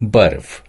барев.